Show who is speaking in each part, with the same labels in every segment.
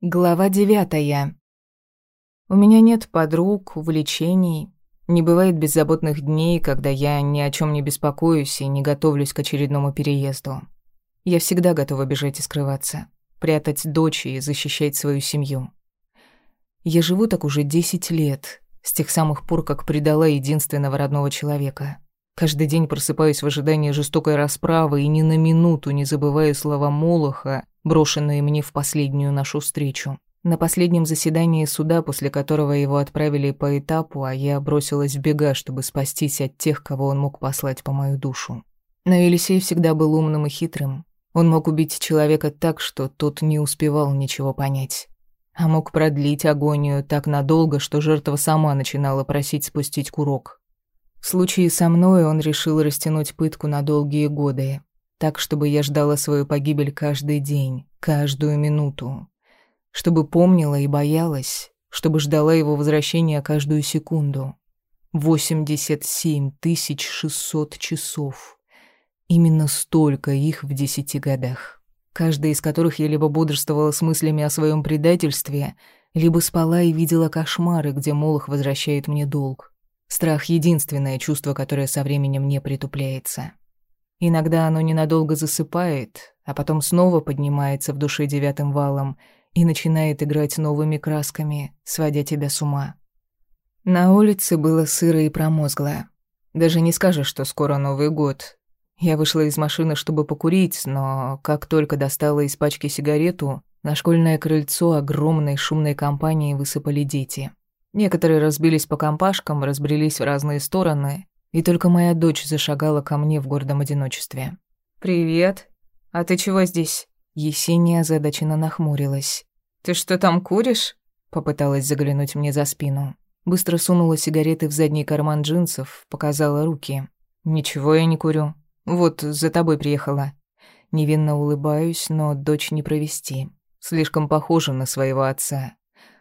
Speaker 1: Глава девятая. У меня нет подруг, увлечений. Не бывает беззаботных дней, когда я ни о чем не беспокоюсь и не готовлюсь к очередному переезду. Я всегда готова бежать и скрываться, прятать дочь и защищать свою семью. Я живу так уже десять лет, с тех самых пор, как предала единственного родного человека. Каждый день просыпаюсь в ожидании жестокой расправы и ни на минуту не забываю слова Молоха, брошенные мне в последнюю нашу встречу. На последнем заседании суда, после которого его отправили по этапу, а я бросилась в бега, чтобы спастись от тех, кого он мог послать по мою душу. Но Елисей всегда был умным и хитрым. Он мог убить человека так, что тот не успевал ничего понять. А мог продлить агонию так надолго, что жертва сама начинала просить спустить курок. В случае со мной он решил растянуть пытку на долгие годы, так, чтобы я ждала свою погибель каждый день, каждую минуту. Чтобы помнила и боялась, чтобы ждала его возвращения каждую секунду. 87 600 часов. Именно столько их в десяти годах. Каждая из которых я либо бодрствовала с мыслями о своем предательстве, либо спала и видела кошмары, где Молох возвращает мне долг. Страх — единственное чувство, которое со временем не притупляется. Иногда оно ненадолго засыпает, а потом снова поднимается в душе девятым валом и начинает играть новыми красками, сводя тебя с ума. На улице было сыро и промозгло. Даже не скажешь, что скоро Новый год. Я вышла из машины, чтобы покурить, но как только достала из пачки сигарету, на школьное крыльцо огромной шумной компании высыпали дети. Некоторые разбились по компашкам, разбрелись в разные стороны, и только моя дочь зашагала ко мне в гордом одиночестве. «Привет. А ты чего здесь?» Есения озадаченно нахмурилась. «Ты что там куришь?» Попыталась заглянуть мне за спину. Быстро сунула сигареты в задний карман джинсов, показала руки. «Ничего я не курю. Вот, за тобой приехала». Невинно улыбаюсь, но дочь не провести. Слишком похожа на своего отца.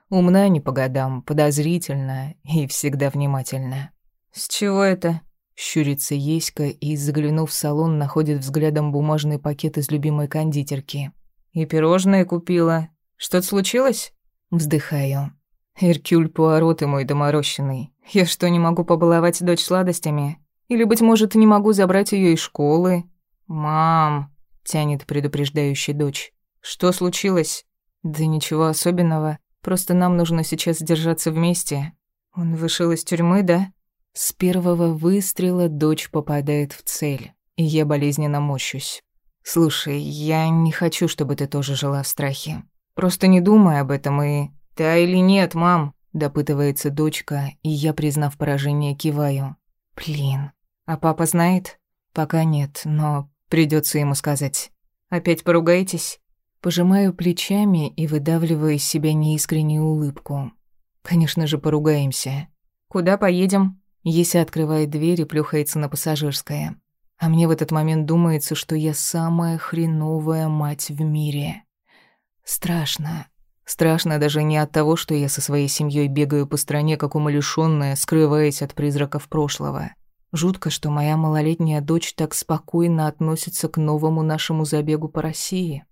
Speaker 1: Умна не по годам, подозрительна и всегда внимательна. «С чего это?» Щурится Еська и, заглянув в салон, находит взглядом бумажный пакет из любимой кондитерки. «И пирожные купила. Что-то случилось?» Вздыхаю. «Эркюль Пуаро ты мой доморощенный. Я что, не могу побаловать дочь сладостями? Или, быть может, не могу забрать ее из школы?» «Мам!» — тянет предупреждающий дочь. «Что случилось?» «Да ничего особенного. Просто нам нужно сейчас держаться вместе. Он вышел из тюрьмы, да? С первого выстрела дочь попадает в цель, и я болезненно морщусь. Слушай, я не хочу, чтобы ты тоже жила в страхе. Просто не думай об этом и... Да или нет, мам? Допытывается дочка, и я, признав поражение, киваю. Блин. А папа знает? Пока нет, но придется ему сказать. Опять поругаетесь? Пожимаю плечами и выдавливаю из себя неискреннюю улыбку. Конечно же, поругаемся. Куда поедем? Еся открывает дверь и плюхается на пассажирское. А мне в этот момент думается, что я самая хреновая мать в мире. Страшно. Страшно даже не от того, что я со своей семьей бегаю по стране, как умалишённая, скрываясь от призраков прошлого. Жутко, что моя малолетняя дочь так спокойно относится к новому нашему забегу по России.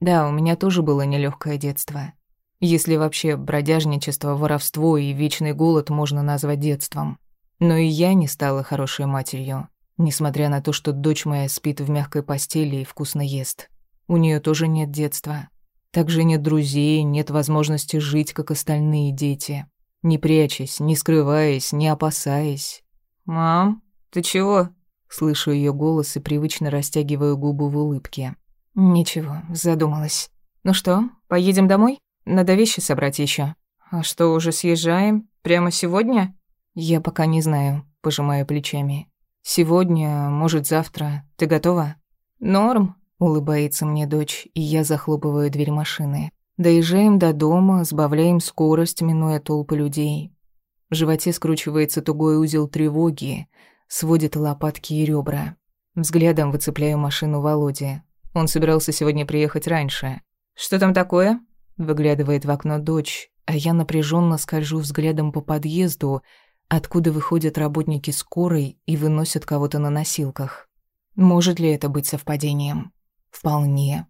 Speaker 1: Да, у меня тоже было нелегкое детство. Если вообще бродяжничество, воровство и вечный голод можно назвать детством. Но и я не стала хорошей матерью, несмотря на то, что дочь моя спит в мягкой постели и вкусно ест. У нее тоже нет детства. Также нет друзей, нет возможности жить, как остальные дети. Не прячась, не скрываясь, не опасаясь. «Мам, ты чего?» Слышу ее голос и привычно растягиваю губы в улыбке. «Ничего, задумалась. Ну что, поедем домой? Надо вещи собрать еще. А что, уже съезжаем? Прямо сегодня?» «Я пока не знаю», — пожимая плечами. «Сегодня, может, завтра. Ты готова?» «Норм», — улыбается мне дочь, и я захлопываю дверь машины. Доезжаем до дома, сбавляем скорость, минуя толпы людей. В животе скручивается тугой узел тревоги, сводит лопатки и ребра. Взглядом выцепляю машину Володи. Он собирался сегодня приехать раньше. «Что там такое?» Выглядывает в окно дочь, а я напряженно скольжу взглядом по подъезду, откуда выходят работники скорой и выносят кого-то на носилках. Может ли это быть совпадением? Вполне.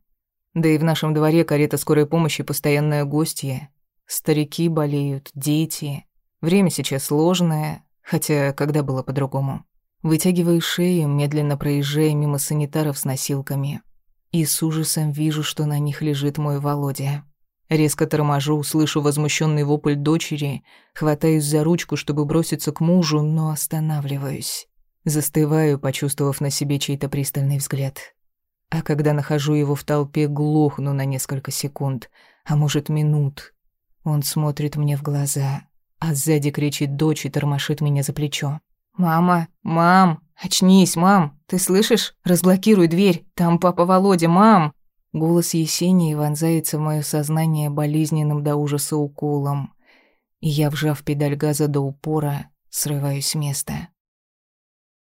Speaker 1: Да и в нашем дворе карета скорой помощи постоянная гостья. Старики болеют, дети. Время сейчас сложное, хотя когда было по-другому. Вытягиваю шею, медленно проезжая мимо санитаров с носилками. И с ужасом вижу, что на них лежит мой Володя. Резко торможу, слышу возмущенный вопль дочери, хватаюсь за ручку, чтобы броситься к мужу, но останавливаюсь. Застываю, почувствовав на себе чей-то пристальный взгляд. А когда нахожу его в толпе, глохну на несколько секунд, а может минут. Он смотрит мне в глаза, а сзади кричит дочь и тормошит меня за плечо. «Мама! Мам! Очнись, мам! Ты слышишь? Разблокируй дверь! Там папа Володя, мам!» Голос Есении вонзается в моё сознание болезненным до ужаса уколом. И я, вжав педаль газа до упора, срываюсь с места.